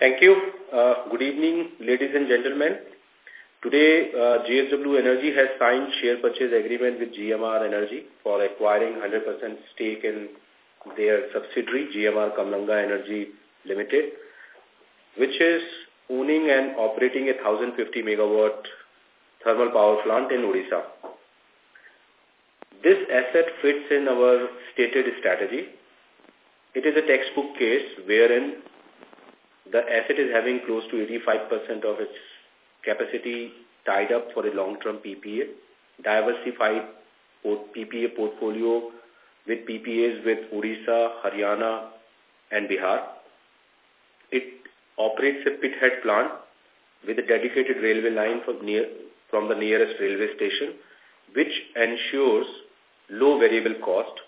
Thank you. Uh, good evening, ladies and gentlemen. Today, uh, JSW Energy has signed share purchase agreement with GMR Energy for acquiring 100% stake in their subsidiary, GMR Kamalanga Energy Limited, which is owning and operating a 1050 megawatt thermal power plant in Odisha. This asset fits in our stated strategy. It is a textbook case wherein the asset is having close to 85% of its capacity tied up for a long-term PPA, diversified PPA portfolio with PPAs with Odisha, Haryana, and Bihar. It operates a pithead plant with a dedicated railway line from, near, from the nearest railway station, which ensures low variable cost,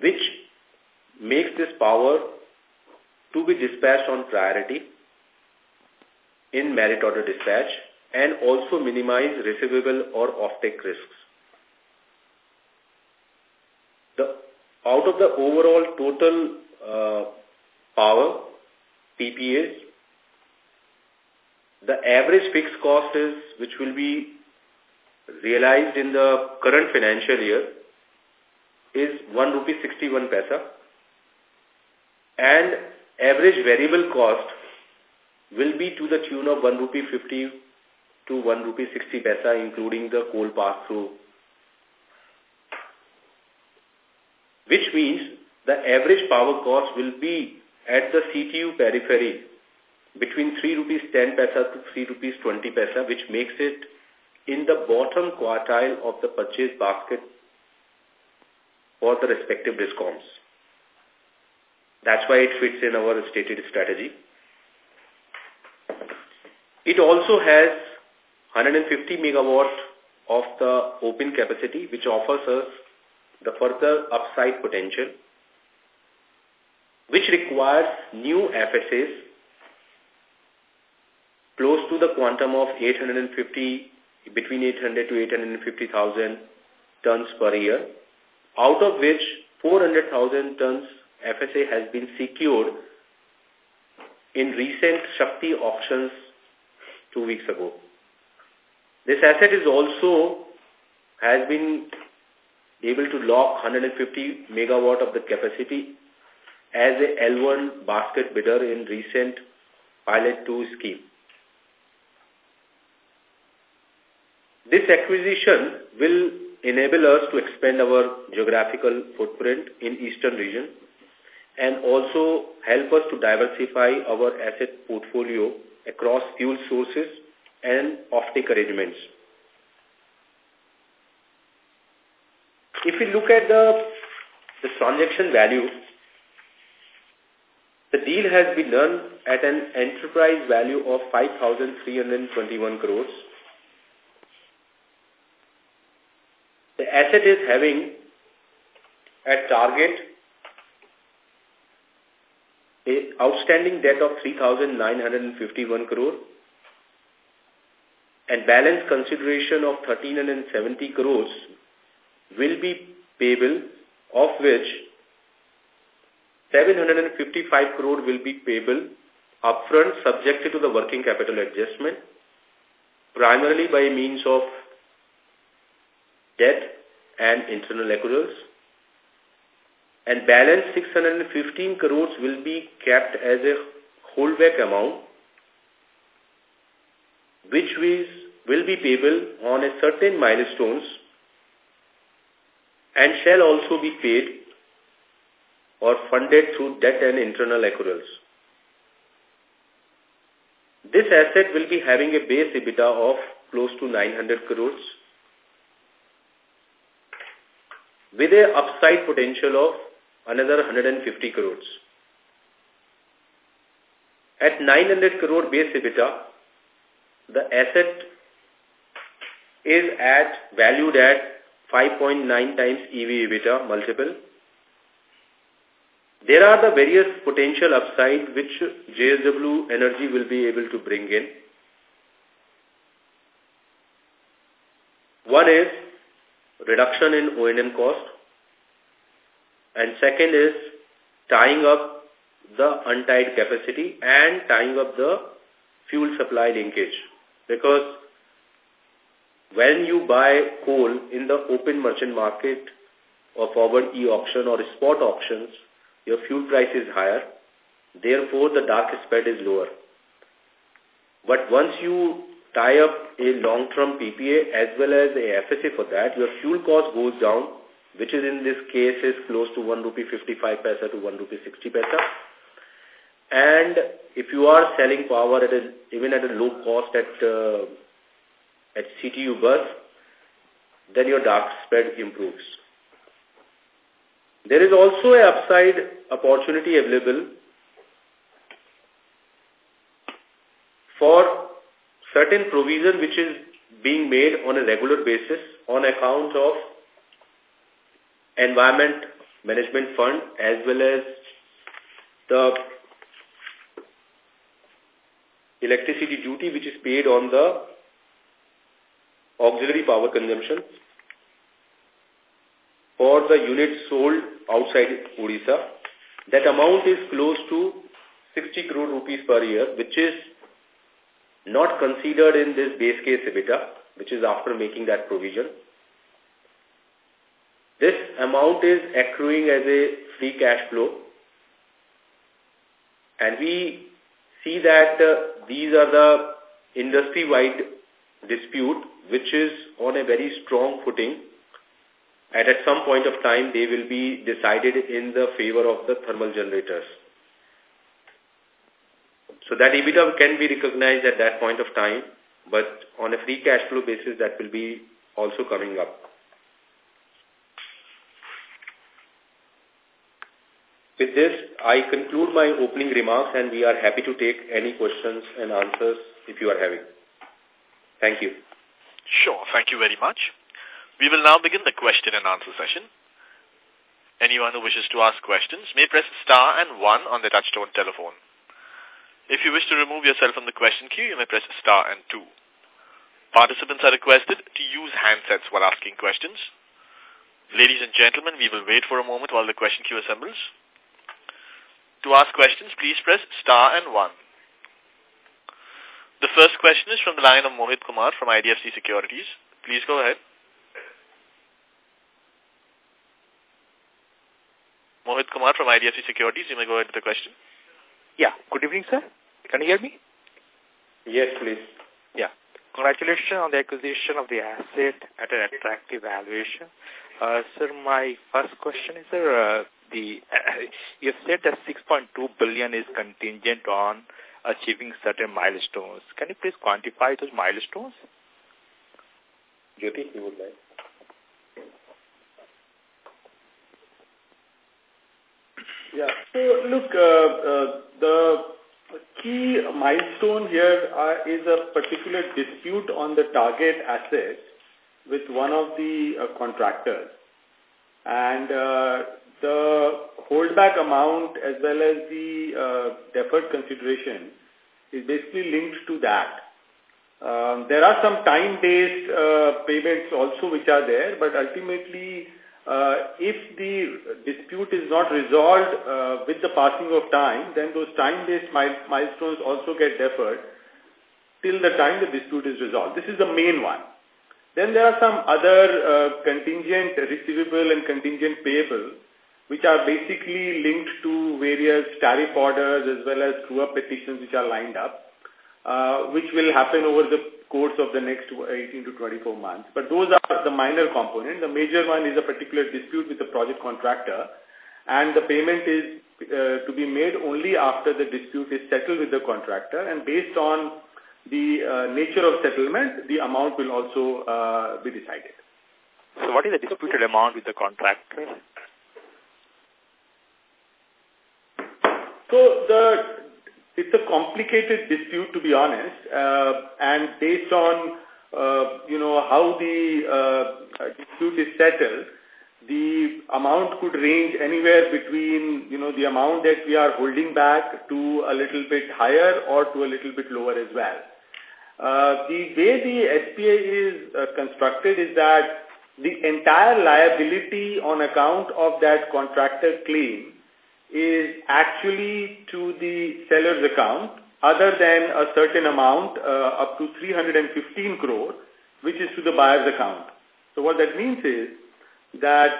which makes this power to be dispatched on priority in merit order dispatch and also minimize receivable or offtake risks. The, out of the overall total uh, power, PPAs, the average fixed cost is, which will be realized in the current financial year, is 1 rupee 61 paisa and average variable cost will be to the tune of 1 rupee 50 to 1 rupee 60 paisa including the coal pass-through. Which means the average power cost will be at the CTU periphery between 3 rupees 10 paisa to 3 rupees 20 paisa which makes it in the bottom quartile of the purchase basket for the respective discoms. That's why it fits in our stated strategy. It also has 150 megawatt of the open capacity, which offers us the further upside potential, which requires new FSAs close to the quantum of 850, between 800 to 850,000 tons per year, out of which 400,000 tons FSA has been secured in recent Shakti auctions two weeks ago. This asset is also has been able to lock 150 megawatt of the capacity as a L1 basket bidder in recent Pilot 2 scheme. This acquisition will enable us to expand our geographical footprint in eastern region and also help us to diversify our asset portfolio across fuel sources and offtake arrangements. If we look at the, the transaction value, the deal has been done at an enterprise value of 5,321 crores. The asset is having a target outstanding debt of 3,951 crore and balance consideration of 1,370 crores will be payable, of which 755 crore will be payable upfront subject to the working capital adjustment, primarily by means of debt and internal accruals and balance 615 crores will be kept as a holdback amount which is, will be payable on a certain milestones and shall also be paid or funded through debt and internal accruals. This asset will be having a base EBITDA of close to 900 crores with a upside potential of another 150 crores. At 900 crore base EBITDA, the asset is at valued at 5.9 times EV EBITDA multiple. There are the various potential upside which JSW Energy will be able to bring in. One is reduction in O&M cost and second is tying up the untied capacity and tying up the fuel supply linkage. Because when you buy coal in the open merchant market or forward e-auction or spot auctions, your fuel price is higher. Therefore, the dark spread is lower. But once you tie up a long-term PPA as well as a FSA for that, your fuel cost goes down, which is in this case is close to 1 rupee 55 paisa to 1 rupee 60 paisa. And if you are selling power at a, even at a low cost at uh, at CTU bus, then your dark spread improves. There is also a upside opportunity available for certain provision which is being made on a regular basis on account of environment management fund as well as the electricity duty which is paid on the auxiliary power consumption for the units sold outside Odisha. That amount is close to 60 crore rupees per year, which is not considered in this base case EBITDA, which is after making that provision. Amount is accruing as a free cash flow. And we see that uh, these are the industry-wide dispute which is on a very strong footing and at some point of time they will be decided in the favor of the thermal generators. So that EBITDA can be recognized at that point of time, but on a free cash flow basis that will be also coming up. With this, I conclude my opening remarks and we are happy to take any questions and answers if you are having. Thank you. Sure. Thank you very much. We will now begin the question and answer session. Anyone who wishes to ask questions may press star and one on the touchtone telephone. If you wish to remove yourself from the question queue, you may press star and two. Participants are requested to use handsets while asking questions. Ladies and gentlemen, we will wait for a moment while the question queue assembles. To ask questions, please press star and one. The first question is from the line of Mohit Kumar from IDFC Securities. Please go ahead. Mohit Kumar from IDFC Securities, you may go ahead with the question. Yeah. Good evening, sir. Can you hear me? Yes, please. Yeah. Congratulations on the acquisition of the asset at an attractive valuation. Uh, sir, my first question is, sir, uh, the you said that 6.2 billion is contingent on achieving certain milestones. Can you please quantify those milestones? Jyoti, you would like. Yeah. So, look, uh, uh, the key milestone here uh, is a particular dispute on the target asset with one of the uh, contractors. And uh, the holdback amount as well as the uh, deferred consideration is basically linked to that. Um, there are some time-based uh, payments also which are there, but ultimately, uh, if the dispute is not resolved uh, with the passing of time, then those time-based milestones also get deferred till the time the dispute is resolved. This is the main one. Then there are some other uh, contingent receivable and contingent payable which are basically linked to various tariff orders as well as true-up petitions which are lined up, uh, which will happen over the course of the next 18 to 24 months. But those are the minor component. The major one is a particular dispute with the project contractor, and the payment is uh, to be made only after the dispute is settled with the contractor, and based on the uh, nature of settlement, the amount will also uh, be decided. So what is the disputed amount with the contractor? So the it's a complicated dispute, to be honest, uh, and based on uh, you know how the uh, dispute is settled, the amount could range anywhere between you know the amount that we are holding back to a little bit higher or to a little bit lower as well. Uh, the way the SPA is uh, constructed is that the entire liability on account of that contractor claim is actually to the seller's account other than a certain amount uh, up to 315 crore, which is to the buyer's account. So what that means is that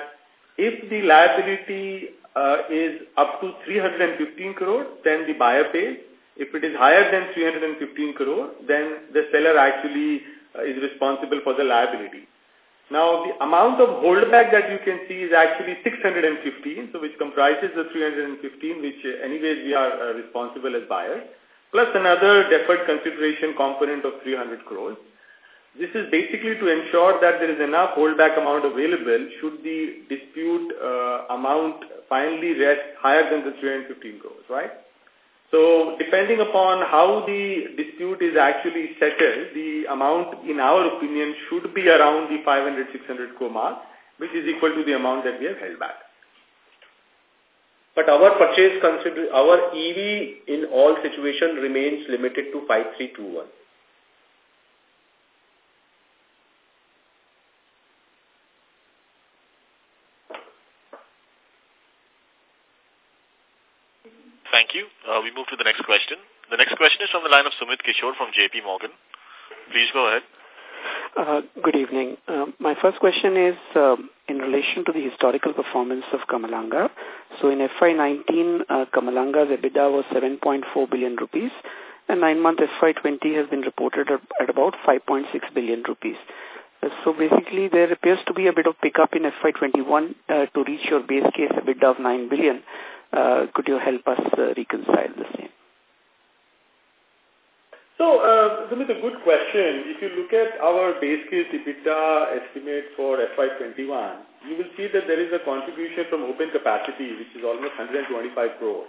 if the liability uh, is up to 315 crore, then the buyer pays. If it is higher than 315 crore, then the seller actually uh, is responsible for the liability. Now, the amount of holdback that you can see is actually 615, so which comprises the 315, which uh, anyways we are uh, responsible as buyers, plus another deferred consideration component of 300 crores. This is basically to ensure that there is enough holdback amount available should the dispute uh, amount finally rest higher than the 315 crores, right? So depending upon how the dispute is actually settled, the amount in our opinion should be around the 500-600 crore mark, which is equal to the amount that we have held back. But our purchase consider our EV in all situations remains limited to 5321. Thank you. Uh, we move to the next question. The next question is from the line of Sumit Kishore from JP Morgan. Please go ahead. Uh, good evening. Uh, my first question is uh, in relation to the historical performance of Kamalanga. So in FY19, uh, Kamalanga's EBITDA was 7.4 billion rupees and nine-month FY20 has been reported at, at about 5.6 billion rupees. Uh, so basically there appears to be a bit of pickup in FY21 uh, to reach your base case EBITDA of 9 billion. Uh, could you help us uh, reconcile the same? So, uh, Sumit, a good question. If you look at our base case EBITDA estimate for FY21, you will see that there is a contribution from open capacity, which is almost 125 crore.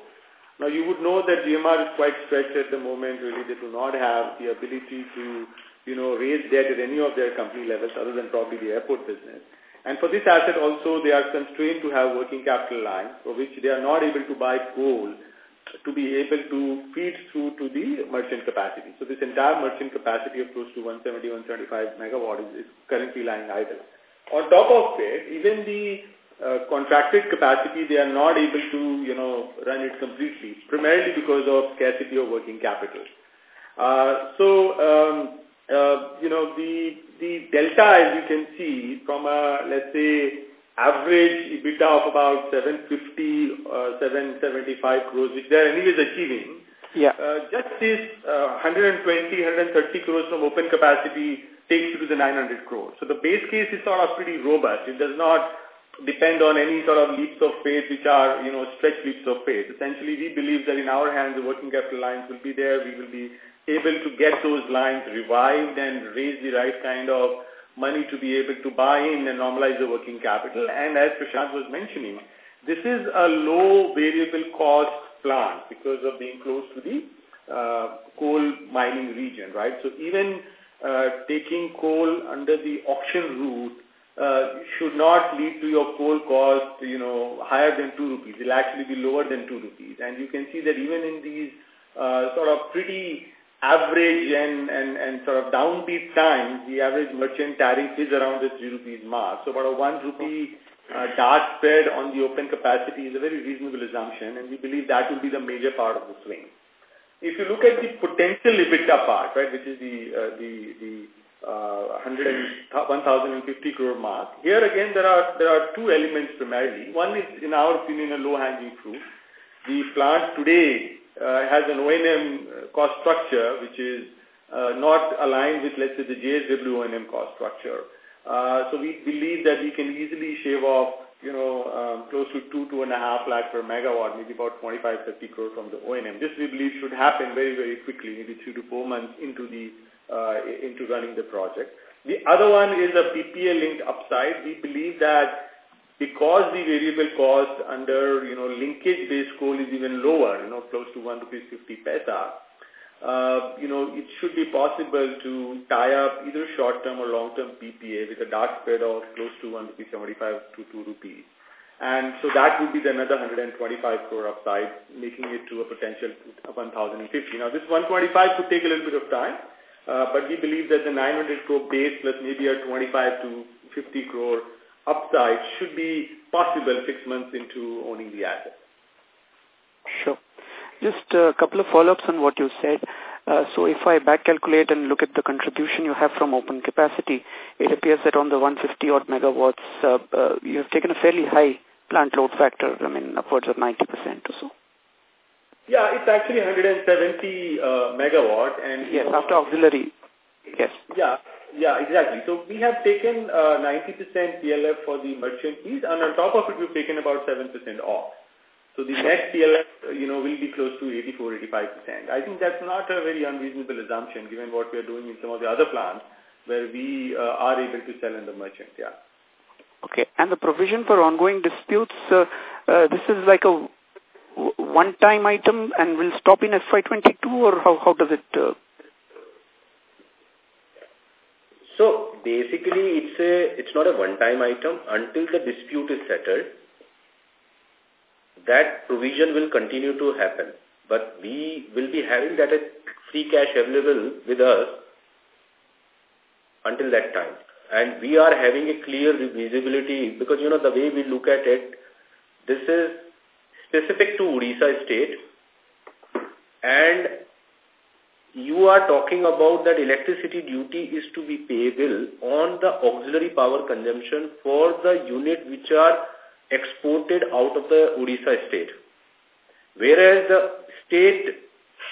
Now, you would know that GMR is quite stretched at the moment. Really, they do not have the ability to, you know, raise debt at any of their company levels other than probably the airport business. And for this asset also, they are constrained to have working capital lines for which they are not able to buy coal to be able to feed through to the merchant capacity. So this entire merchant capacity of close to 170, 175 megawatt is, is currently lying idle. On top of it, even the uh, contracted capacity, they are not able to, you know, run it completely, primarily because of scarcity of working capital. Uh, so, um, uh, you know, the the delta, as you can see, from a, let's say, average EBITDA of about 750, uh, 775 crores, which they are anyways achieving, yeah. Uh, just this uh, 120, 130 crores from open capacity takes you to the 900 crores. So the base case is sort of pretty robust. It does not depend on any sort of leaps of faith which are, you know, stretch leaps of faith. Essentially, we believe that in our hands the working capital lines will be there. We will be able to get those lines revived and raise the right kind of money to be able to buy in and normalize the working capital. And as Prashant was mentioning, this is a low variable cost plant because of being close to the uh, coal mining region, right? So even uh, taking coal under the auction route uh, should not lead to your coal cost, you know, higher than 2 rupees. It will actually be lower than 2 rupees. And you can see that even in these uh, sort of pretty average and, and, and sort of downbeat times, the average merchant tariff is around the 3 rupees mark. So about a 1 rupee uh, spread on the open capacity is a very reasonable assumption and we believe that will be the major part of the swing. If you look at the potential EBITDA part, right, which is the, uh, the, the uh, 1,050 crore mark, here again there are, there are two elements primarily. One is, in our opinion, a low-hanging fruit. The plant today has an O&M cost structure which is uh, not aligned with, let's say, the JSW O&M cost structure. Uh, so we believe that we can easily shave off, you know, um, close to two, two and a half lakh per megawatt, maybe about 25, 30 crore from the O&M. This we believe should happen very, very quickly, maybe three to four months into the uh, into running the project. The other one is a PPA-linked upside. We believe that because the variable cost under, you know, linkage-based coal is even lower, you know, close to 1 rupees 50 paisa, uh, you know, it should be possible to tie up either short-term or long-term PPA with a dark spread of close to 1 rupee 75 to 2 rupees. And so that would be the another 125 crore upside, making it to a potential of 1,050. Now, this 125 could take a little bit of time, uh, but we believe that the 900 crore base plus maybe a 25 to 50 crore upside should be possible six months into owning the asset. Sure. Just a couple of follow-ups on what you said. Uh, so if I back calculate and look at the contribution you have from open capacity, it appears that on the 150 odd megawatts, uh, uh, you have taken a fairly high plant load factor, I mean, upwards of 90% or so. Yeah, it's actually 170 uh, megawatt. and Yes, after auxiliary. Yes. Yeah, yeah, exactly. So we have taken 90% uh, PLF for the merchant fees, and on top of it, we've taken about 7% off. So the net PLF, you know, will be close to 84, 85%. I think that's not a very unreasonable assumption given what we are doing in some of the other plants where we uh, are able to sell in the merchant, yeah. Okay. And the provision for ongoing disputes, uh, uh, this is like a one-time item and will stop in FY22 or how, how does it... Uh... So basically it's a it's not a one-time item until the dispute is settled that provision will continue to happen. But we will be having that uh, free cash available with us until that time. And we are having a clear visibility because, you know, the way we look at it, this is specific to Odisha state and you are talking about that electricity duty is to be payable on the auxiliary power consumption for the unit which are exported out of the Odisha state. Whereas the state,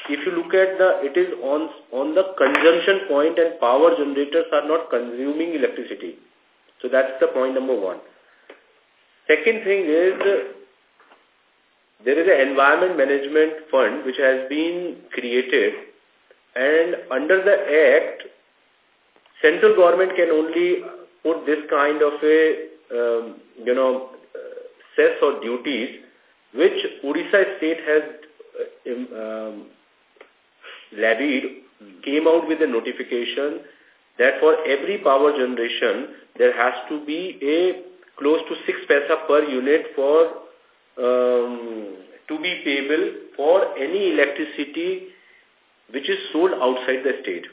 if you look at the, it is on, on the consumption point and power generators are not consuming electricity. So that's the point number one. Second thing is, there is an environment management fund which has been created and under the act, central government can only put this kind of a, um, you know, cess or duties which Odisha state has uh, um, levied came out with a notification that for every power generation there has to be a close to 6 paisa per unit for um, to be payable for any electricity which is sold outside the state.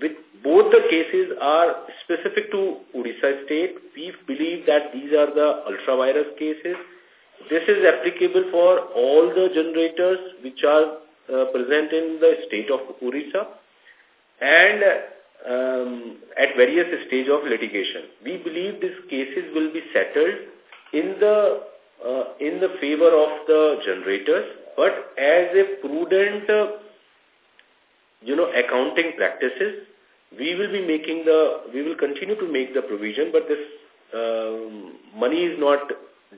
With both the cases are specific to Odisha state, we believe that these are the ultra-vires cases. This is applicable for all the generators which are uh, present in the state of Odisha and um, at various stage of litigation. We believe these cases will be settled in the uh, in the favor of the generators, but as a prudent uh, you know, accounting practices, we will be making the, we will continue to make the provision, but this um, money is not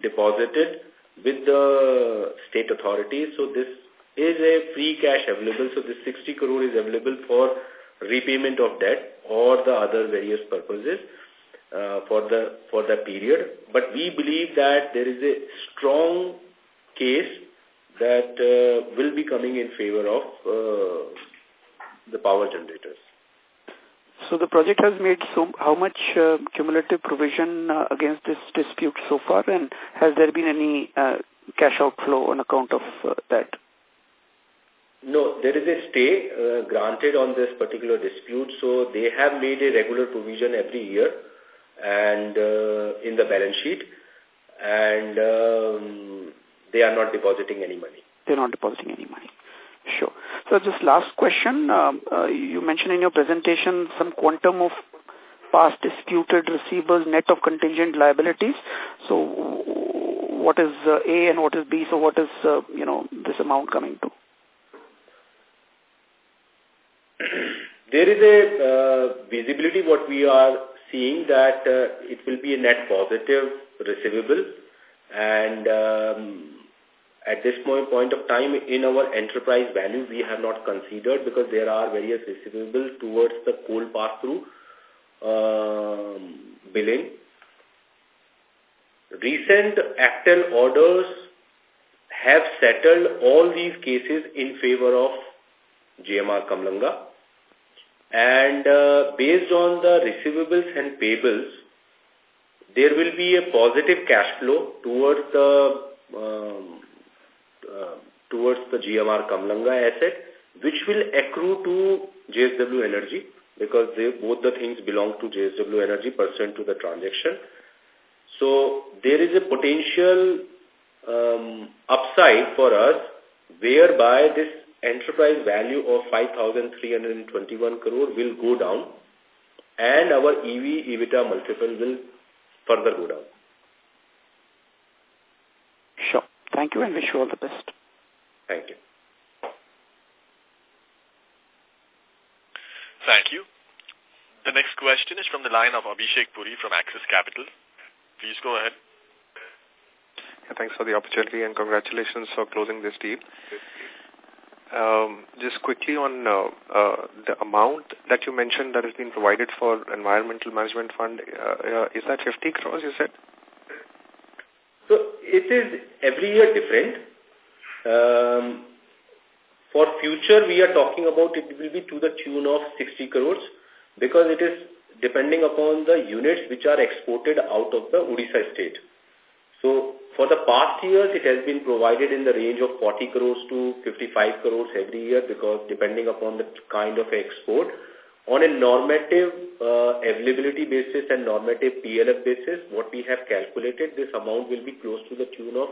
deposited with the state authorities. So this is a free cash available. So this 60 crore is available for repayment of debt or the other various purposes uh, for the for the period. But we believe that there is a strong case that uh, will be coming in favor of uh, the power generators. So the project has made so how much uh, cumulative provision uh, against this dispute so far, and has there been any uh, cash outflow on account of uh, that? No, there is a stay uh, granted on this particular dispute, so they have made a regular provision every year and uh, in the balance sheet, and um, they are not depositing any money. They're not depositing any money. Sure. So just last question, um, uh, you mentioned in your presentation some quantum of past disputed receivables net of contingent liabilities. So what is uh, A and what is B? So what is, uh, you know, this amount coming to? there is a uh, visibility what we are seeing that uh, it will be a net positive receivable and um, at this point of time in our enterprise value we have not considered because there are various receivables towards the coal pass-through um, billing. Recent APTEL orders have settled all these cases in favor of GMR Kamalanga and uh, based on the receivables and payables there will be a positive cash flow towards the um, uh, towards the GMR Kamalanga asset, which will accrue to JSW Energy because they, both the things belong to JSW Energy pursuant to the transaction. So there is a potential um, upside for us whereby this enterprise value of 5,321 crore will go down and our EV EBITDA multiple will further go down. Sure. Thank you and wish you all the best. Thank you. Thank you. The next question is from the line of Abhishek Puri from Axis Capital. Please go ahead. Yeah, thanks for the opportunity and congratulations for closing this deal. Um, just quickly on uh, uh, the amount that you mentioned that has been provided for Environmental Management Fund, uh, uh is that 50 crores you said? It is every year different. Um, for future, we are talking about it will be to the tune of 60 crores because it is depending upon the units which are exported out of the Odisha state. So for the past years, it has been provided in the range of 40 crores to 55 crores every year because depending upon the kind of export, on a normative uh, availability basis and normative PLF basis, what we have calculated, this amount will be close to the tune of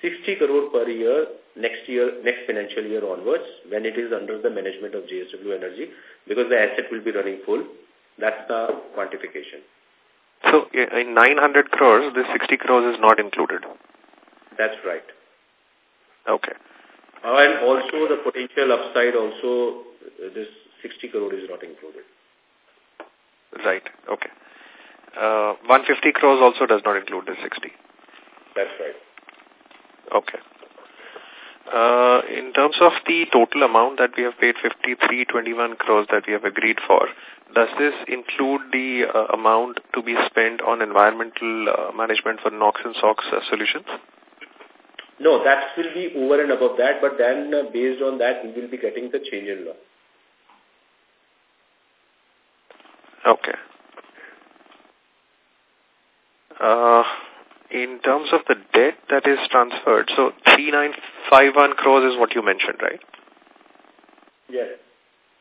60 crore per year next year, next financial year onwards when it is under the management of JSW Energy because the asset will be running full. That's the quantification. So in 900 crores, this 60 crores is not included? That's right. Okay. And also the potential upside also, this 60 crore is not included. Right, okay. Uh, 150 crores also does not include the 60? That's right. Okay. Uh, in terms of the total amount that we have paid, 5321 crores that we have agreed for, does this include the uh, amount to be spent on environmental uh, management for NOx and SOx uh, solutions? No, that will be over and above that, but then uh, based on that, we will be getting the change in law. Okay. Uh, in terms of the debt that is transferred, so 3951 crores is what you mentioned, right? Yes.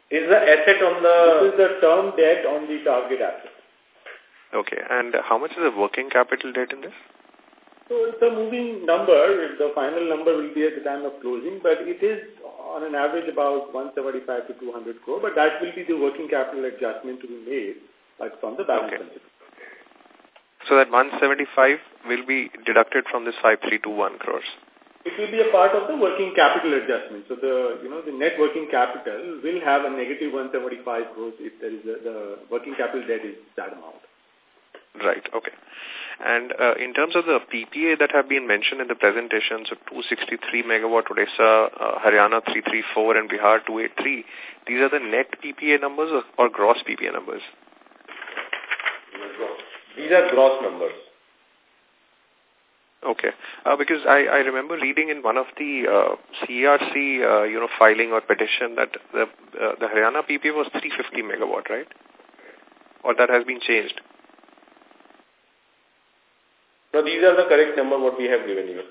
Is the asset on the... This is the term debt on the target asset. Okay, and how much is the working capital debt in this? So it's a moving number. The final number will be at the time of closing, but it is on an average about 175 to 200 crore, but that will be the working capital adjustment to be made like from the balance okay. So that 175 will be deducted from this 5321 crores. It will be a part of the working capital adjustment. So the you know the net working capital will have a negative 175 crores if there is a, the working capital debt is that amount. Right. Okay. And uh, in terms of the PPA that have been mentioned in the presentation, so 263 megawatt Odisha, uh, Haryana 334 and Bihar 283, these are the net PPA numbers or, or gross PPA numbers? These are gross numbers. Okay, uh, because I, I remember reading in one of the uh, CERC, uh, you know, filing or petition that the uh, the Haryana PPA was 350 megawatt, right? Or that has been changed? No, these are the correct number what we have given you.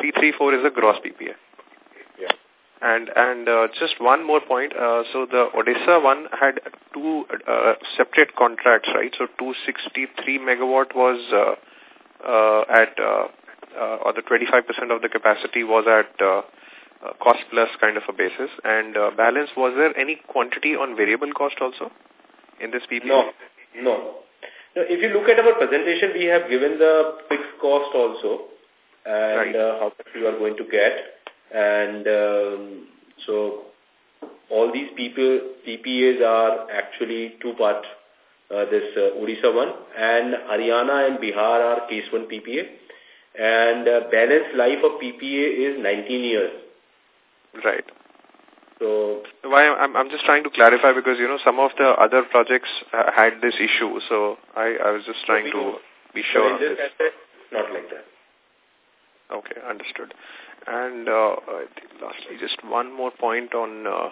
334 is a gross PPA. Yeah. And and uh, just one more point. Uh, so the Odisha one had two uh, separate contracts, right? So 263 megawatt was uh, uh, at, uh, uh, or the 25% of the capacity was at uh, uh, cost plus kind of a basis. And uh, balance, was there any quantity on variable cost also in this PPA? No, no. Now, if you look at our presentation, we have given the fixed cost also and right. uh, how much you are going to get. And um, so all these people, PPAs are actually two-part, uh, this uh, Odisha one, and Haryana and Bihar are case one PPA. And uh, balance life of PPA is 19 years. Right. So why I'm I'm just trying to clarify because you know some of the other projects uh, had this issue, so I I was just trying to be sure. So this asset, not like that. Okay, understood. And uh, lastly, just one more point on uh,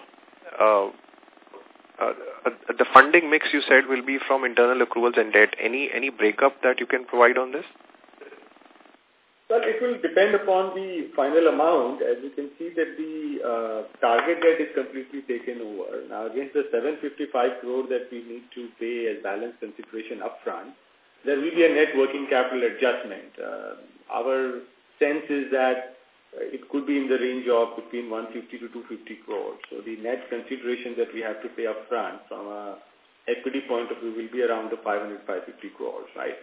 uh, uh, the funding mix. You said will be from internal accruals and debt. Any any breakup that you can provide on this? Well, it will depend upon the final amount. As you can see that the uh, target debt is completely taken over. Now, against the 755 crore that we need to pay as balance consideration upfront, there will be a net working capital adjustment. Uh, our sense is that it could be in the range of between 150 to 250 crores. So the net consideration that we have to pay upfront from a equity point of view will be around the 500, 550 crores, right?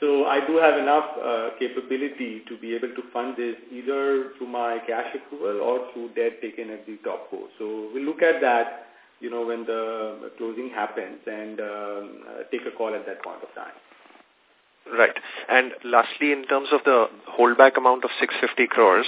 So I do have enough uh, capability to be able to fund this either through my cash approval or through debt taken at the top co. So we'll look at that, you know, when the closing happens and um, uh, take a call at that point of time. Right. And lastly, in terms of the holdback amount of 650 crores,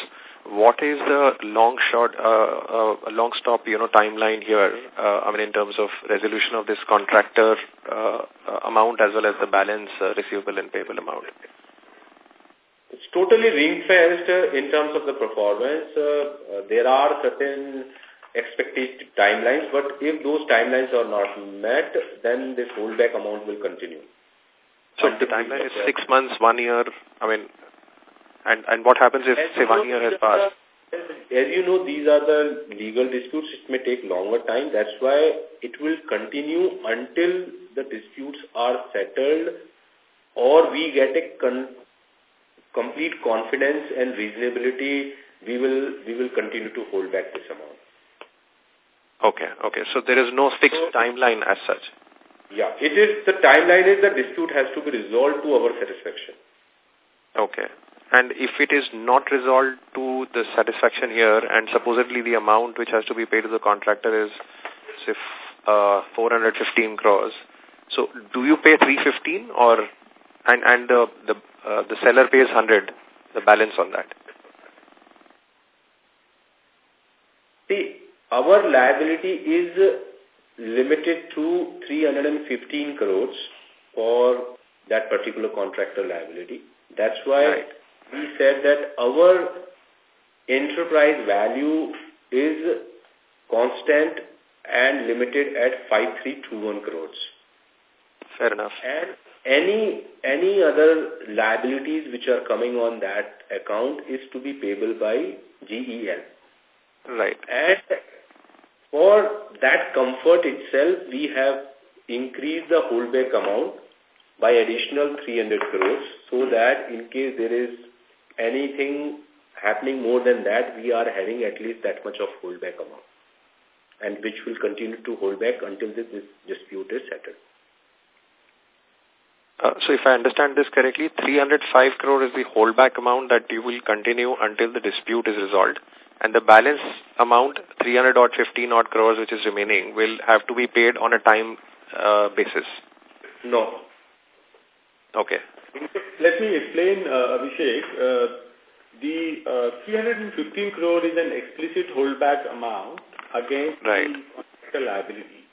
what is the long short, uh, uh, long stop, you know, timeline here? Uh, I mean, in terms of resolution of this contractor uh, uh amount as well as the balance uh, receivable and payable amount. It's totally ring-fenced uh, in terms of the performance. Uh, uh, there are certain expected timelines, but if those timelines are not met, then this holdback amount will continue. So the timeline is six months, one year. I mean, and, and what happens if, say, one year has passed? As you know, these are the legal disputes. It may take longer time. That's why it will continue until the disputes are settled or we get a con complete confidence and reasonability. We will, we will continue to hold back this amount. Okay, okay. So there is no fixed so, timeline as such? Yeah, it is, the timeline is the dispute has to be resolved to our satisfaction. Okay. And if it is not resolved to the satisfaction here, and supposedly the amount which has to be paid to the contractor is, say, uh, 415 crores, so do you pay 315 or, and, and the, the, uh, the seller pays 100, the balance on that? See, our liability is limited to 315 crores for that particular contractor liability. That's why right we said that our enterprise value is constant and limited at 5321 crores. Fair enough. And any any other liabilities which are coming on that account is to be payable by GEL. Right. And for that comfort itself, we have increased the holdback amount by additional 300 crores so that in case there is anything happening more than that, we are having at least that much of holdback amount and which will continue to hold back until this, this dispute is settled. Uh, so if I understand this correctly, 305 crore is the holdback amount that you will continue until the dispute is resolved. And the balance amount, 300 odd 15 odd crores which is remaining, will have to be paid on a time uh, basis. No. Okay. Let me explain, uh, Abhishek. Uh, the uh, 315 crore is an explicit holdback amount against right. the liability.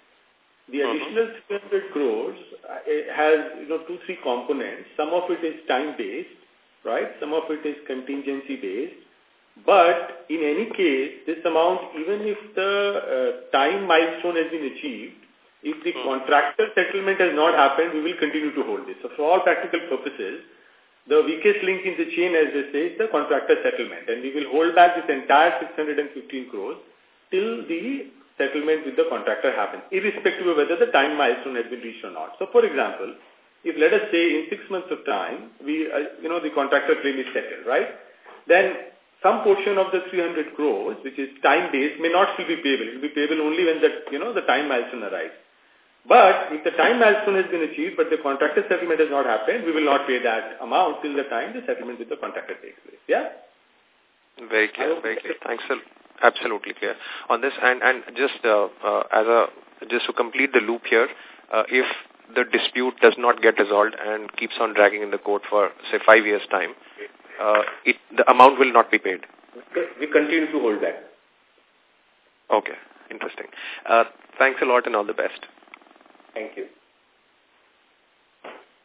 The uh-huh. additional uh -huh. 300 crores uh, has you know two three components. Some of it is time based, right? Some of it is contingency based. But in any case, this amount, even if the uh, time milestone has been achieved, if the contractor settlement has not happened, we will continue to hold this. So for all practical purposes, the weakest link in the chain, as they say, is the contractor settlement. And we will hold back this entire 615 crores till the settlement with the contractor happens, irrespective of whether the time milestone has been reached or not. So for example, if let us say in six months of time, we, uh, you know, the contractor claim is settled, right? Then some portion of the 300 crores, which is time-based, may not still be payable. It will be payable only when the, you know, the time milestone arrives. But if the time milestone has been achieved, but the contractor settlement has not happened, we will not pay that amount till the time the settlement with the contractor takes place. Yeah? Very clear, very clear. Thanks, sir. Absolutely clear on this. And and just uh, uh, as a just to complete the loop here, uh, if the dispute does not get resolved and keeps on dragging in the court for say five years time, uh, it the amount will not be paid. We continue to hold that. Okay, interesting. Uh, thanks a lot and all the best. Thank you.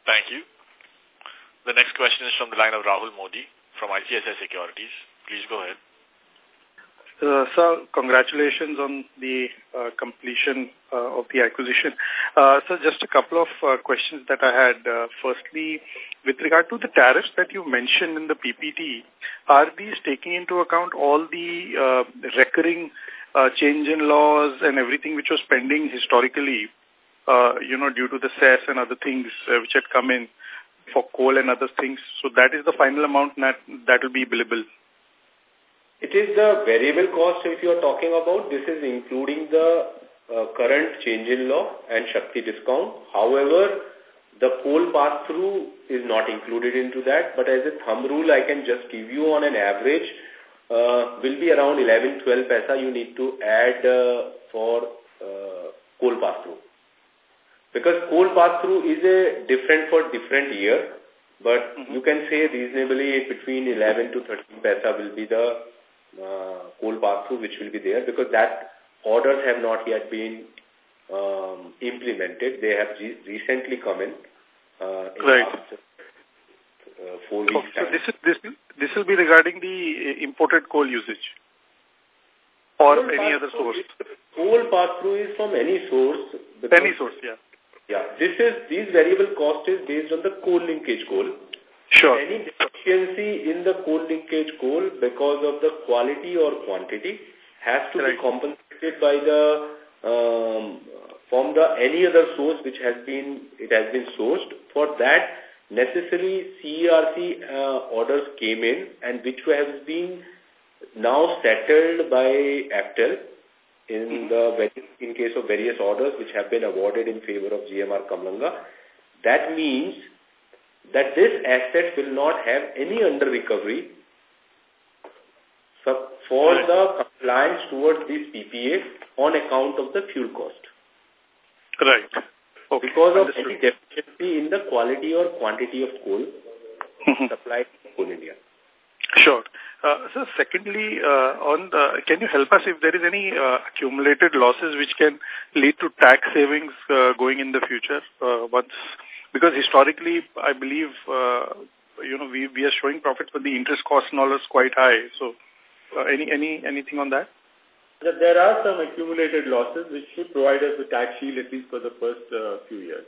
Thank you. The next question is from the line of Rahul Modi from ICICI Securities. Please go ahead. Uh, sir, congratulations on the uh, completion uh, of the acquisition. Uh, so just a couple of uh, questions that I had. Uh, firstly, with regard to the tariffs that you mentioned in the PPT, are these taking into account all the uh, recurring uh, change in laws and everything which was pending historically uh, you know, due to the cess and other things uh, which had come in for coal and other things. So that is the final amount that, that will be billable. It is the variable cost if you are talking about. This is including the uh, current change in law and Shakti discount. However, the coal pass-through is not included into that, but as a thumb rule, I can just give you on an average, uh, will be around 11-12 paisa you need to add uh, for uh, coal pass-through. Because coal pass-through is a different for different year, but mm -hmm. you can say reasonably between 11 to 13 paisa will be the uh, coal pass-through which will be there because that orders have not yet been um, implemented. They have recently come in uh, right. Last, uh, four weeks so this is this this will be regarding the uh, imported coal usage or coal any other source. Coal pass through is from any source. Any source, yeah. Yeah, this is these variable cost is based on the coal linkage coal. Sure. Any deficiency in the coal linkage coal because of the quality or quantity has to right. be compensated by the um, from the any other source which has been it has been sourced. For that, necessary CERC uh, orders came in and which has been now settled by APTEL in mm -hmm. the in case of various orders which have been awarded in favor of GMR Kamalanga. That means that this asset will not have any under recovery for the compliance towards this PPA on account of the fuel cost. Right. Okay. Because of any deficiency in the quality or quantity of coal mm-hmm. supplied to Coal India. Sure. Uh, so secondly, uh, on the, can you help us if there is any uh, accumulated losses which can lead to tax savings uh, going in the future uh, once, because historically, I believe, uh, you know, we, we are showing profits, but the interest cost and all is quite high. So uh, any, any, anything on that? There are some accumulated losses which should provide us a tax shield at least for the first uh, few years.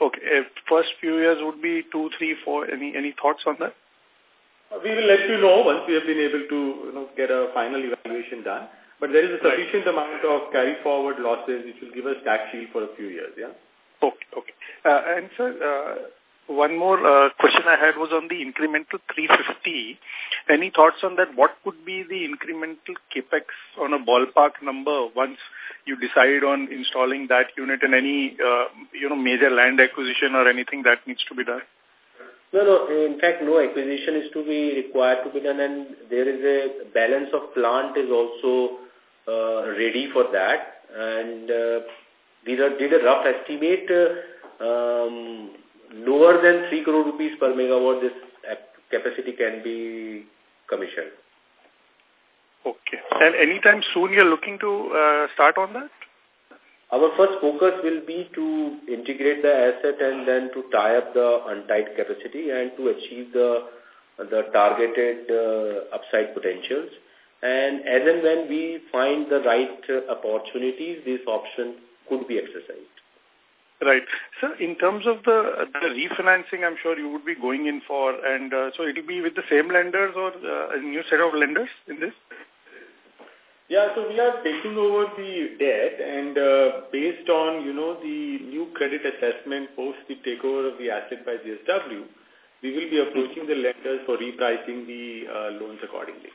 Okay. Uh, first few years would be two, three, four. Any any thoughts on that? We will let you know once we have been able to you know, get a final evaluation done. But there is a sufficient right. amount of carry forward losses which will give us tax shield for a few years. Yeah. Okay. Okay. Uh, and sir, uh, one more uh, question I had was on the incremental 350. Any thoughts on that? What could be the incremental capex on a ballpark number once you decide on installing that unit and any, uh, you know, major land acquisition or anything that needs to be done? No, no. In fact, no acquisition is to be required to be done and there is a balance of plant is also uh, ready for that. And uh, did, a, did a rough estimate uh, um, lower than 3 crore rupees per megawatt, this capacity can be commissioned. Okay. And anytime soon you're looking to uh, start on that? Our first focus will be to integrate the asset and then to tie up the untied capacity and to achieve the the targeted uh, upside potentials. And as and when we find the right uh, opportunities, this option could be exercised. Right. So in terms of the, the refinancing, I'm sure you would be going in for, and uh, so it will be with the same lenders or uh, a new set of lenders in this? Yeah, so we are taking over the debt and uh, based on, you know, the new credit assessment post the takeover of the asset by JSW, we will be approaching the lenders for repricing the uh, loans accordingly.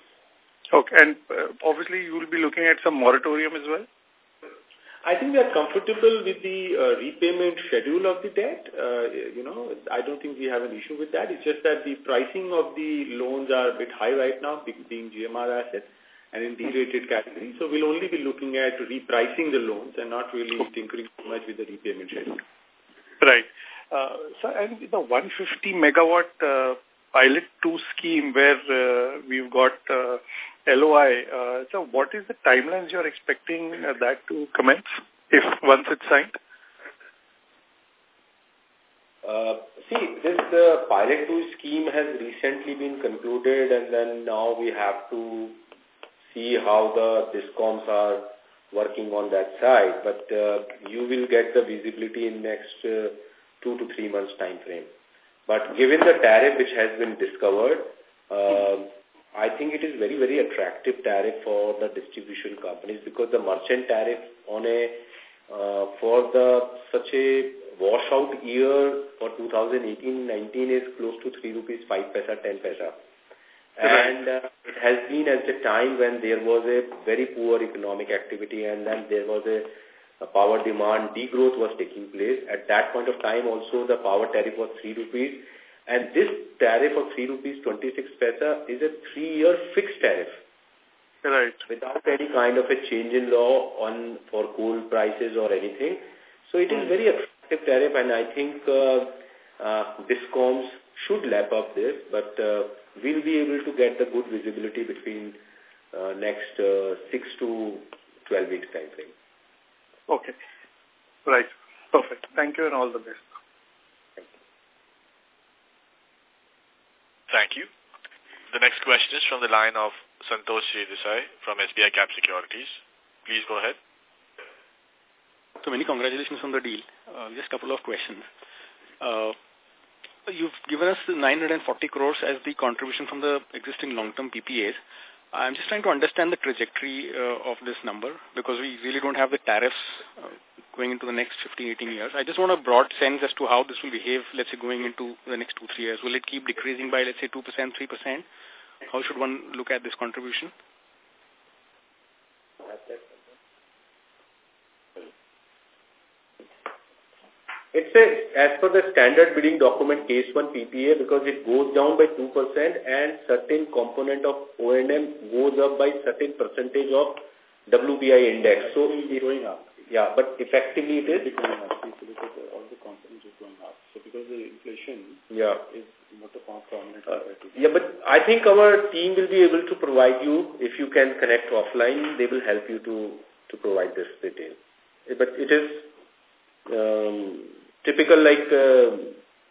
Okay, and uh, obviously you will be looking at some moratorium as well? I think we are comfortable with the uh, repayment schedule of the debt. Uh, you know, I don't think we have an issue with that. It's just that the pricing of the loans are a bit high right now, being GMR assets and in D-rated category. So we'll only be looking at repricing the loans and not really tinkering too much with the repayment schedule. Right. Uh, so, and the 150 megawatt uh, pilot 2 scheme where uh, we've got uh, LOI. Uh, so what is the timelines you're expecting uh, that to commence if once it's signed? Uh, see, this uh, pilot 2 scheme has recently been concluded and then now we have to see how the discoms are working on that side. But uh, you will get the visibility in next uh, two to three months time frame. But given the tariff which has been discovered, uh, I think it is very, very attractive tariff for the distribution companies because the merchant tariff on a uh, for the such a washout year for 2018-19 is close to 3 rupees 5 paisa 10 paisa And uh, it has been at the time when there was a very poor economic activity and then there was a, a power demand degrowth was taking place. At that point of time also the power tariff was 3 rupees and this tariff of 3 rupees 26 paisa is a three-year fixed tariff. Right. Without any kind of a change in law on for coal prices or anything. So it is hmm. very attractive tariff and I think uh, uh, DISCOMs should lap up this, but uh, we'll be able to get the good visibility between uh, next uh, 6 to 12 weeks time frame. Okay. Right. Perfect. Thank you and all the best. Thank you. The next question is from the line of Santosh Desai from SBI Cap Securities. Please go ahead. So many congratulations on the deal. Uh, just a couple of questions. Uh, you've given us 940 crores as the contribution from the existing long-term PPAs. I'm just trying to understand the trajectory uh, of this number because we really don't have the tariffs uh, going into the next 15, 18 years. I just want a broad sense as to how this will behave, let's say, going into the next two, three years. Will it keep decreasing by, let's say, 2%, 3%? How should one look at this contribution? It's a, as per the standard bidding document case 1 PPA because it goes down by 2% and certain component of O&M goes up by certain percentage of WPI index. So it's going up. Yeah, but effectively it is going up. If you look at all the components are going up. So because the inflation yeah. is more prominent. Uh, yeah, but I think our team will be able to provide you, if you can connect offline, they will help you to, to provide this detail. But it is um, typical like uh,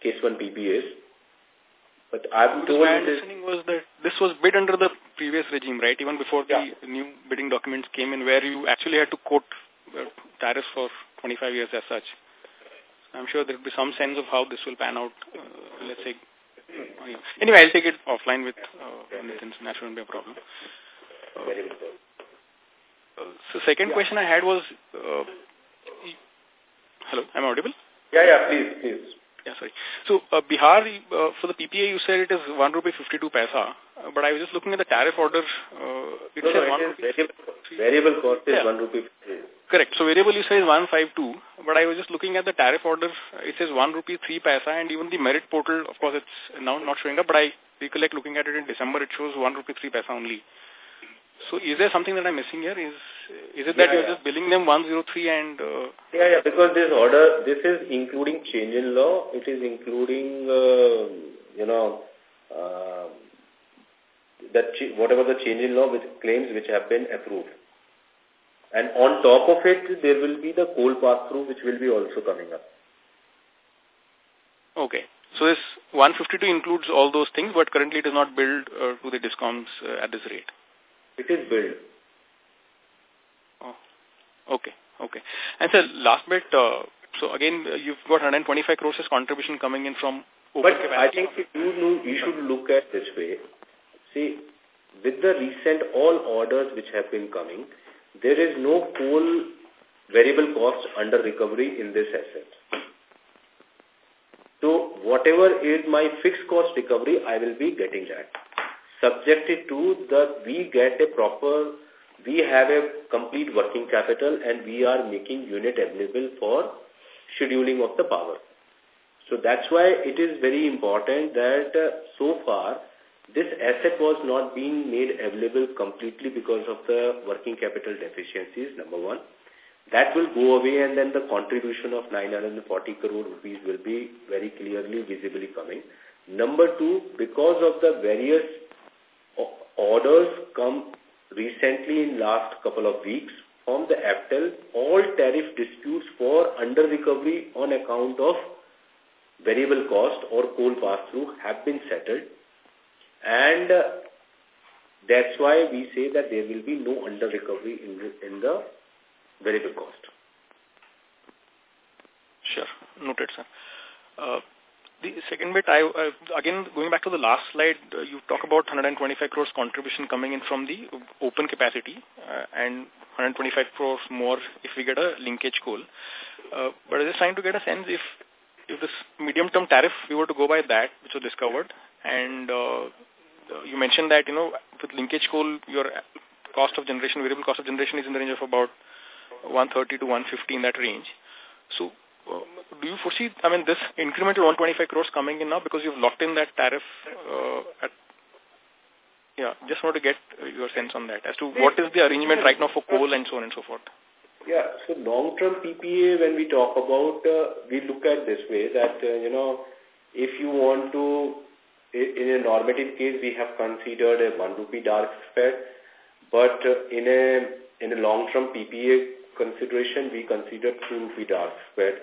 case one PPAs. But I'm told my understanding was that this was bid under the previous regime, right? Even before the new bidding documents came in, where you actually had to quote uh, tariffs for 25 years as such. I'm sure there will be some sense of how this will pan out, uh, let's say. Anyway, I'll take it offline with uh, Nitin, so that shouldn't be a problem. Uh, uh, so second yeah. question I had was, uh, hello, am I audible? Yeah, yeah, please, please. Yeah, sorry. So, uh, Bihar, uh, for the PPA, you said it is 1 rupee 52 paisa. Uh, but I was just looking at the tariff order. Uh, it no, says no, it variable, variable cost is yeah. 1 rupee 50. Correct. So, variable you say is 152. But I was just looking at the tariff order. It says 1 rupee 3 paisa. And even the merit portal, of course, it's now not showing up. But I recollect looking at it in December, it shows 1 rupee 3 paisa only. So is there something that I'm missing here? Is is it that yeah, you're yeah. just billing them 103 and... Uh, yeah, yeah, because this order, this is including change in law. It is including, uh, you know, uh, that whatever the change in law with claims which have been approved. And on top of it, there will be the coal pass-through which will be also coming up. Okay. So this 152 includes all those things, but currently it is not billed uh, to the discoms uh, at this rate. It is billed. Oh, okay, okay. And so last bit, uh, so again, uh, you've got 125 crores as contribution coming in from But I think you, know, you should look at this way. See, with the recent all orders which have been coming, there is no coal variable cost under recovery in this asset. So whatever is my fixed cost recovery, I will be getting that subjected to that we get a proper, we have a complete working capital and we are making unit available for scheduling of the power. So that's why it is very important that uh, so far this asset was not being made available completely because of the working capital deficiencies, number one. That will go away and then the contribution of 940 crore rupees will be very clearly visibly coming. Number two, because of the various orders come recently in last couple of weeks from the APTEL, all tariff disputes for under recovery on account of variable cost or coal pass-through have been settled. And uh, that's why we say that there will be no under recovery in the, in the variable cost. Sure. Noted, sir. Uh, the second bit, I uh, again, going back to the last slide, uh, you talk about 125 crores contribution coming in from the open capacity uh, and 125 crores more if we get a linkage coal. Uh, but I'm just trying to get a sense if if this medium-term tariff, we were to go by that, which was discovered, and uh, uh, you mentioned that, you know, with linkage coal, your cost of generation, variable cost of generation is in the range of about 130 to 150 in that range. So do you foresee, I mean, this incremental 125 crores coming in now because you've locked in that tariff uh, at yeah, just want to get your sense on that as to what is the arrangement right now for coal and so on and so forth. Yeah, so long-term PPA, when we talk about, uh, we look at this way that, uh, you know, if you want to, in a normative case, we have considered a 1 rupee dark spread, but uh, in a in a long-term PPA consideration, we consider 2 rupee dark spread.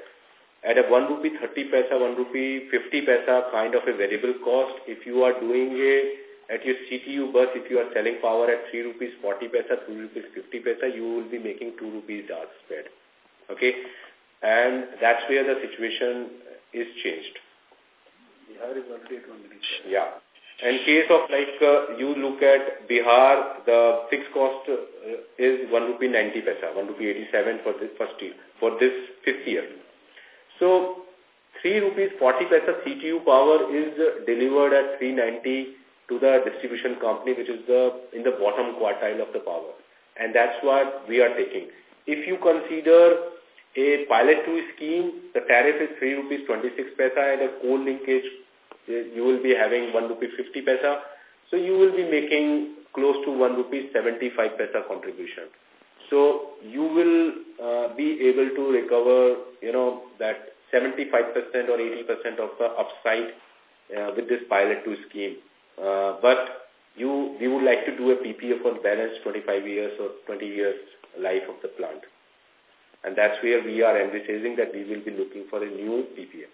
At a 1 rupee 30 paisa, 1 rupee 50 paisa kind of a variable cost, if you are doing a at your CTU bus, if you are selling power at 3 rupees 40 paisa, 3 rupees 50 paisa, you will be making 2 rupees dark spread. Okay? And that's where the situation is changed. Yeah. In case of like uh, you look at Bihar, the fixed cost uh, is 1 rupee 90 paisa, 1 rupee 87 for this first year, for this fifth year. So 3 rupees 40 paisa CTU power is delivered at 390 to the distribution company, which is the in the bottom quartile of the power. And that's what we are taking. If you consider a pilot 2 scheme, the tariff is 3 rupees 26 paisa and a coal linkage, you will be having 1 rupee 50 paisa. So you will be making close to 1 rupee 75 paisa contribution. So you will uh, be able to recover, you know, that 75% or 80% of the upside uh, with this pilot 2 scheme. Uh, but you, we would like to do a PPA for balance 25 years or 20 years life of the plant. And that's where we are envisaging that we will be looking for a new PPA.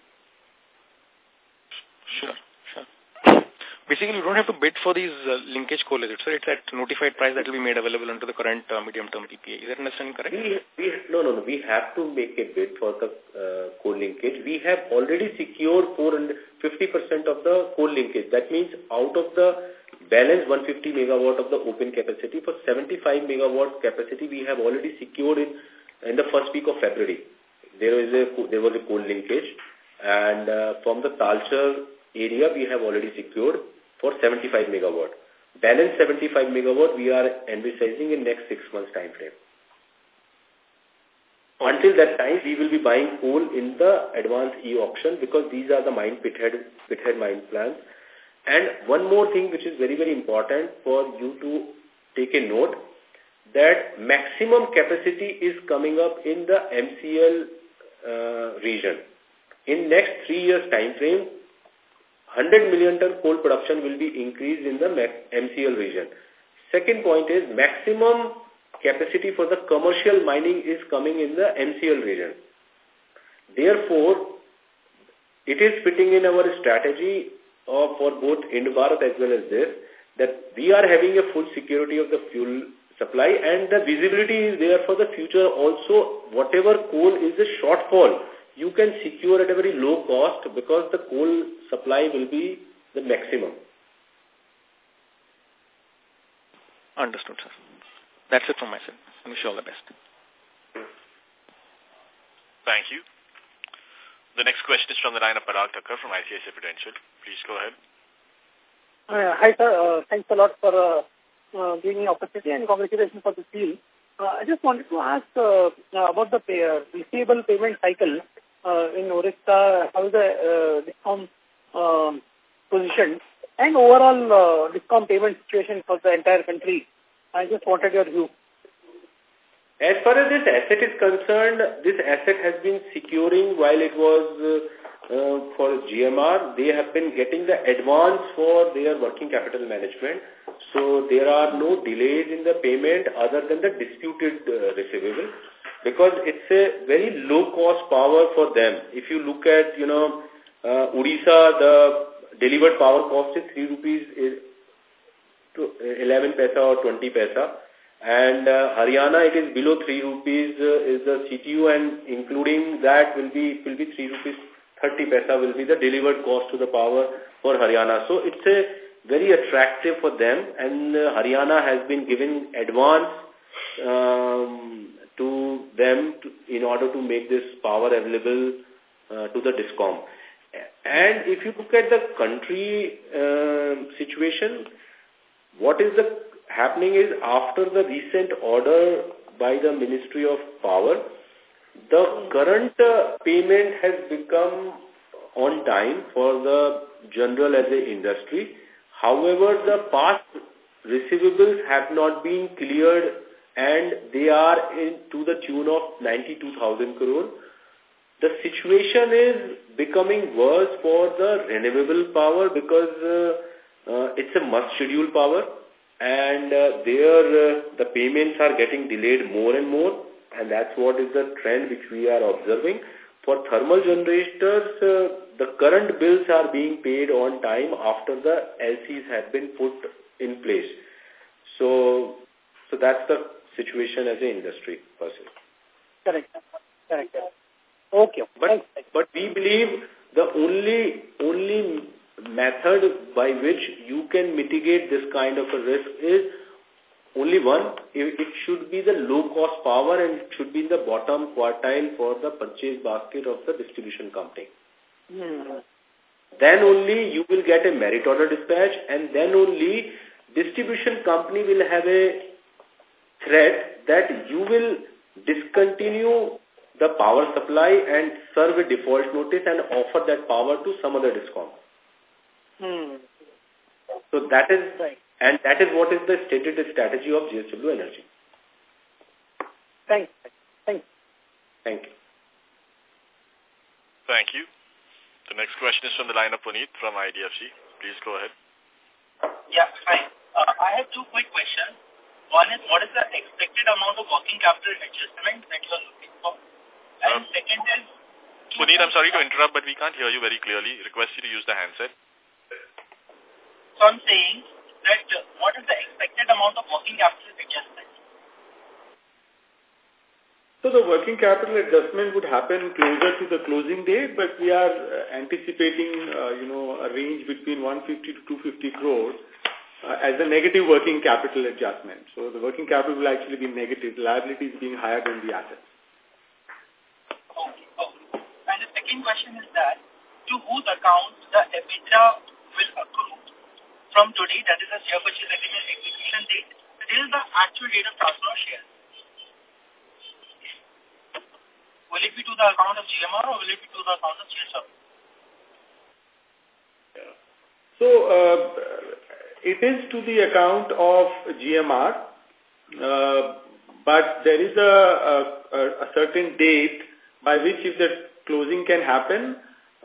Sure, sure. Basically, you don't have to bid for these uh, linkage coal assets, so it's at notified price that will be made available under the current uh, medium-term PPA. Is that understanding correct? We, we, no, no, no. We have to make a bid for the uh, coal linkage. We have already secured 450% of the coal linkage. That means out of the balance 150 megawatt of the open capacity, for 75 megawatt capacity, we have already secured in, in the first week of February. There is a there was a coal linkage, and uh, from the Talcher area, we have already secured for 75 megawatt. Balance 75 megawatt we are envisaging in next six months time frame. Until that time, we will be buying coal in the advanced e-auction because these are the mine pithead, pithead mine plans. And one more thing which is very, very important for you to take a note that maximum capacity is coming up in the MCL uh, region. In next three years time frame, 100 million ton coal production will be increased in the MCL region. Second point is maximum capacity for the commercial mining is coming in the MCL region. Therefore, it is fitting in our strategy uh, for both Ind-Barath as well as this, that we are having a full security of the fuel supply and the visibility is there for the future also whatever coal is the shortfall you can secure at a very low cost because the coal supply will be the maximum. Understood, sir. That's it from my side. I wish you all the best. Thank you. The next question is from the line of Parag Thakkar from ICICI Prudential. Please go ahead. Uh, hi, sir. Uh, thanks a lot for uh, uh, giving me opportunity and congratulations for the deal. Uh, I just wanted to ask uh, about the pay, uh, receivable payment cycle uh, in Orissa, how is the uh, DISCOM um, position and overall uh, DISCOM payment situation for the entire country. I just wanted your view. As far as this asset is concerned, this asset has been securing while it was uh, uh, for GMR. They have been getting the advance for their working capital management. So there are no delays in the payment other than the disputed uh, receivable because it's a very low cost power for them. If you look at, you know, uh, Odisha, the delivered power cost is 3 rupees is to 11 paisa or 20 paisa. And uh, Haryana, it is below 3 rupees uh, is the CTU and including that will be, will be 3 rupees 30 paisa will be the delivered cost to the power for Haryana. So it's a very attractive for them and uh, Haryana has been given advance um, to them to, in order to make this power available uh, to the DISCOM. And if you look at the country uh, situation, what is the happening is after the recent order by the Ministry of Power, the current uh, payment has become on time for the general as a industry. However, the past receivables have not been cleared and they are in to the tune of 92,000 crore. The situation is becoming worse for the renewable power because uh, uh, it's a must-schedule power and uh, there uh, the payments are getting delayed more and more and that's what is the trend which we are observing. For thermal generators, uh, the current bills are being paid on time after the LCs have been put in place. So, so that's the situation as an industry per se. Correct. Correct. Okay. But, but we believe the only, only method by which you can mitigate this kind of a risk is only one. It should be the low-cost power and it should be in the bottom quartile for the purchase basket of the distribution company. Hmm. Then only you will get a merit order dispatch and then only distribution company will have a threat that you will discontinue the power supply and serve a default notice and offer that power to some other discom. Hmm. So that is, right. and that is what is the stated strategy of JSW Energy. Thanks. Thanks. Thank you. Thank you. The next question is from the line of Puneet from IDFC. Please go ahead. Yeah, hi. Uh, I have two quick questions. One is, what is the expected amount of working capital adjustment that you are looking for? And um, second is... Puneet, I'm sorry to interrupt, but we can't hear you very clearly. Request you to use the handset. So I'm saying that uh, what is the expected amount of working capital adjustment? So the working capital adjustment would happen closer to the closing date, but we are uh, anticipating, uh, you know, a range between 150 to 250 crores uh, as a negative working capital adjustment. So the working capital will actually be negative, liabilities being higher than the assets. Okay, okay. And the second question is that, to whose account the EBITDA will accrue from today, that is the share purchase agreement execution date, till the actual date of transfer of shares? Will it be to the account of GMR or will it be to the account of JSW? So, uh, it is to the account of GMR, uh, but there is a, a, a, certain date by which if the closing can happen,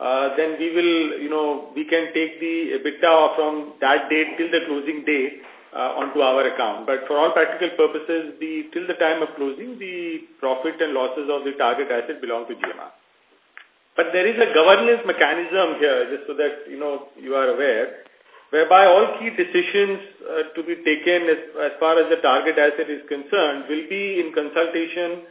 uh, then we will, you know, we can take the EBITDA from that date till the closing date uh, onto our account. But for all practical purposes, the till the time of closing, the profit and losses of the target asset belong to GMR. But there is a governance mechanism here, just so that, you know, you are aware whereby all key decisions uh, to be taken as, as far as the target asset is concerned will be in consultation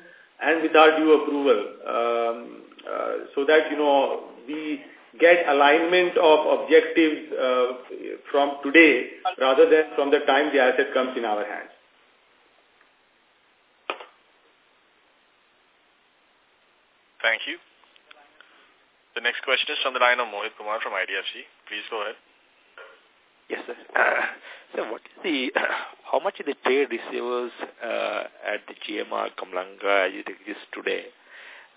and with our due approval um, uh, so that, you know, we get alignment of objectives uh, from today rather than from the time the asset comes in our hands. Thank you. The next question is from the line of Mohit Kumar from IDFC. Please go ahead. Yes, sir. Uh, so what is the, uh, how much is the trade receivables uh, at the GMR Kamalanga as it exists today?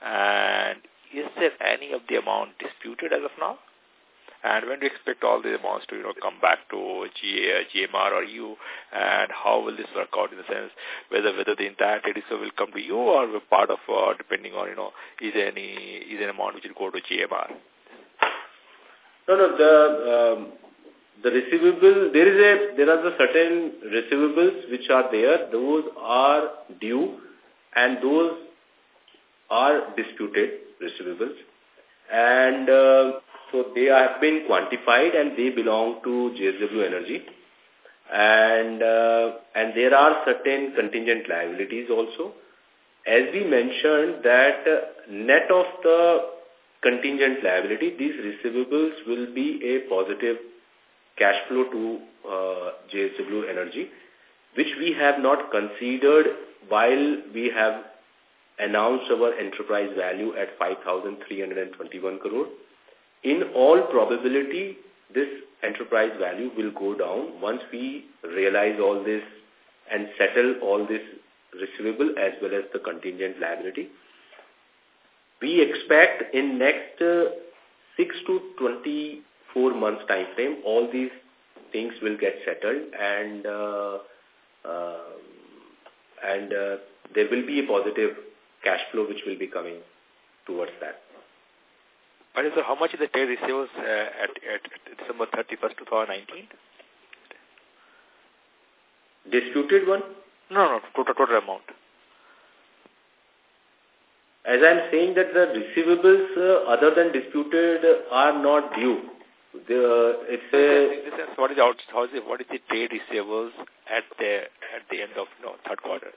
And is there any of the amount disputed as of now? And when do you expect all the amounts to, you know, come back to GA, GMR or you? And how will this work out in the sense whether whether the entire trade will come to you or part of, uh, depending on, you know, is there any, is there an amount which will go to GMR? No, no, the, um, the receivable, there is a, there are the certain receivables which are there, those are due and those are disputed receivables. And uh, so they have been quantified and they belong to JSW Energy. And, uh, and there are certain contingent liabilities also. As we mentioned that uh, net of the contingent liability, these receivables will be a positive cash flow to uh, JSW Energy, which we have not considered while we have announced our enterprise value at 5,321 crore. In all probability, this enterprise value will go down once we realize all this and settle all this receivable as well as the contingent liability. We expect in next uh, 6 to 24 months time frame, all these things will get settled and uh, uh, and uh, there will be a positive cash flow which will be coming towards that. But is how much is the trade receivables uh, at, at December 31st, 2019? Disputed one? No, no, total, total amount. As I'm saying that the receivables uh, other than disputed are not due. The, it's a... what is out, how is it, what is the trade receivables at the, at the end of no, third quarter?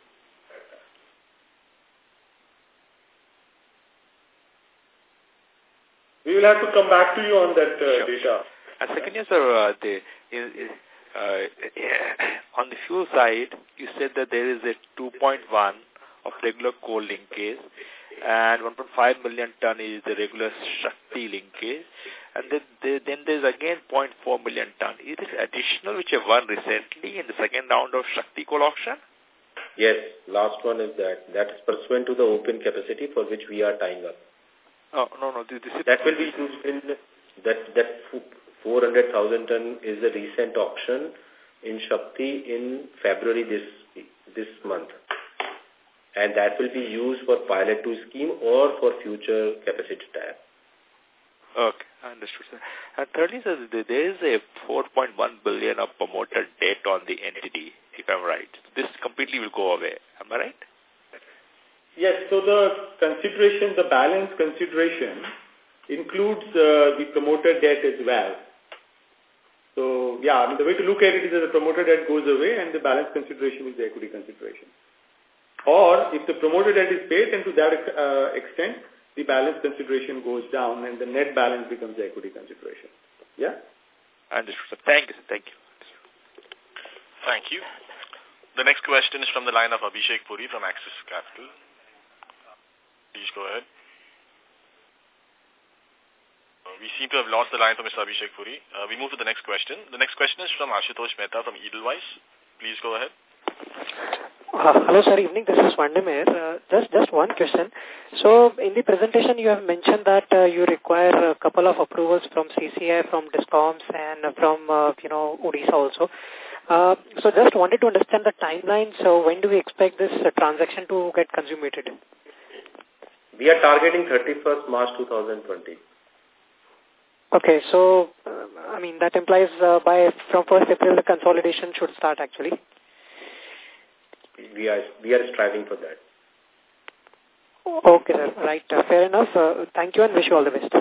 We will have to come back to you on that uh, sure. data. And second is, uh, the, is, is, uh, on the fuel side, you said that there is a 2.1 of regular coal linkage and 1.5 million ton is the regular Shakti linkage. And then, then there's again 0.4 million ton. Is this additional which have won recently in the second round of Shakti coal auction? Yes, last one is that. That is pursuant to the open capacity for which we are tying up. Oh, no, no. This, this that will be used in that that 400,000 ton is a recent auction in Shakti in February this this month. And that will be used for pilot 2 scheme or for future capacity tie Okay, understood, sir. And thirdly, sir, there is a 4.1 billion of promoter debt on the entity, if I'm right. This completely will go away. Am I right? Yes, so the consideration, the balance consideration includes uh, the promoter debt as well. So, yeah, I mean, the way to look at it is that the promoter debt goes away and the balance consideration is the equity consideration. Or if the promoter debt is paid, then to that uh, extent, the balance consideration goes down and the net balance becomes the equity consideration. Yeah? Understood. Thank you. Thank you. Thank you. The next question is from the line of Abhishek Puri from Axis Capital. Please go ahead. Uh, we seem to have lost the line from Mr. Abhishek Puri. Uh, we move to the next question. The next question is from Ashutosh Mehta from Edelweiss. Please go ahead. Uh, hello, sir. Evening. This is Vandemir. Uh, just just one question. So, in the presentation, you have mentioned that uh, you require a couple of approvals from CCI, from DISCOMs, and from uh, you know Odisha also. Uh, so, just wanted to understand the timeline. So, when do we expect this uh, transaction to get consummated? We are targeting 31st March 2020. Okay, so, uh, I mean, that implies uh, by from 1st April, the consolidation should start actually. We are, we are striving for that. Okay, sir. Right. Fair enough. Thank you and wish you all the best.